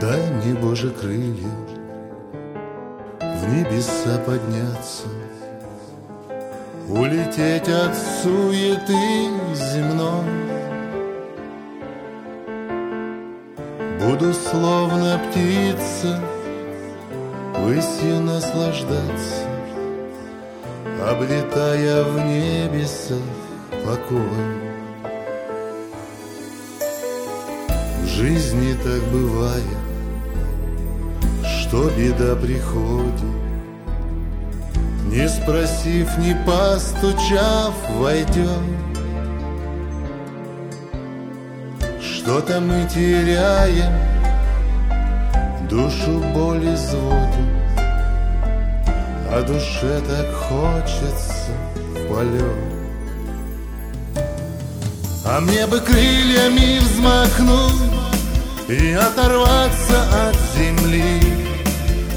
Дай мне, Боже, крылья В небеса подняться. Улететь от суеты земной. Буду словно птица Высью наслаждаться Облетая в небесах покой В жизни так бывает Что беда приходит. Не спросив, не постучав, войдет. Что-то мы теряем, душу боль изводим, А душе так хочется в полет. А мне бы крыльями взмахнуть И оторваться от земли.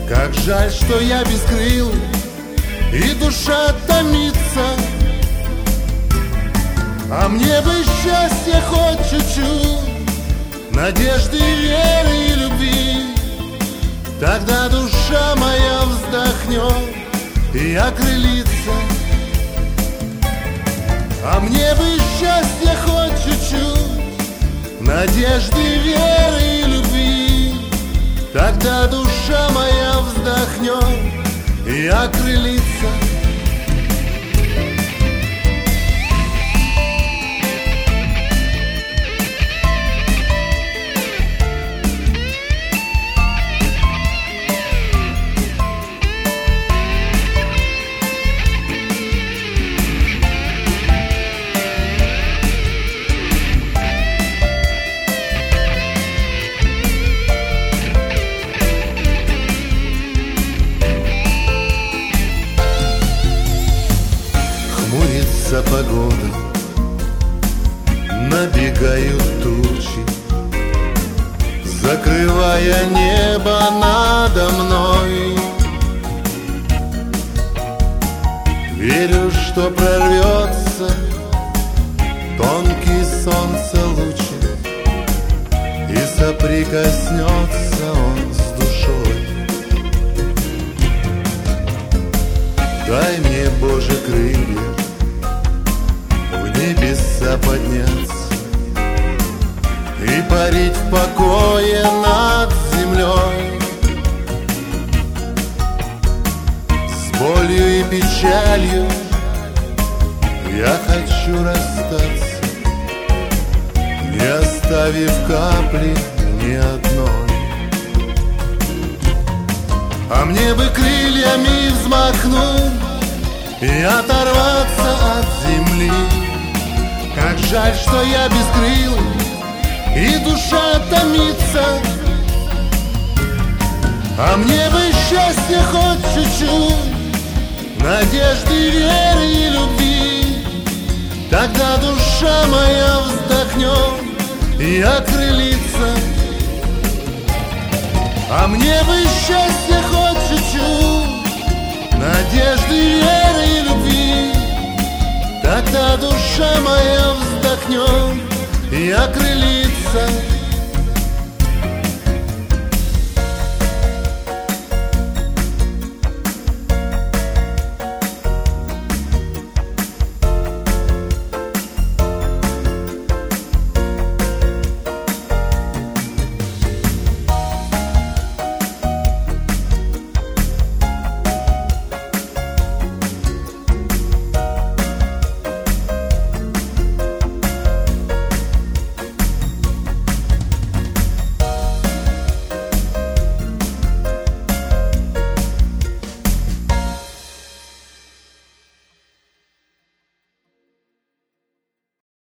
Как жаль, что я без крыл И душа томится. А мне бы счастье хоть чуть-чуть Надежды, веры и любви. Тогда душа моя вздохнет и окрылится. А мне бы счастье хоть чуть-чуть Надежды, веры и любви. Тогда душа моя вздохнет и окрылится Хмурится погода, набегают тучи, Закрывая небо надо мной. Верю, что прорвется тонкий солнце лучи И соприкоснется подняться И парить в покое над землей С болью и печалью я хочу расстаться Не оставив капли ни одной. А мне бы крыльями взмахнуть И оторваться от земли как жаль, что я без крыл И душа томится. А мне бы счастье хоть чуть-чуть Надежды, веры и любви. Тогда душа моя вздохнет И окрылится. А мне бы счастье хоть моя вздохнет и окрылится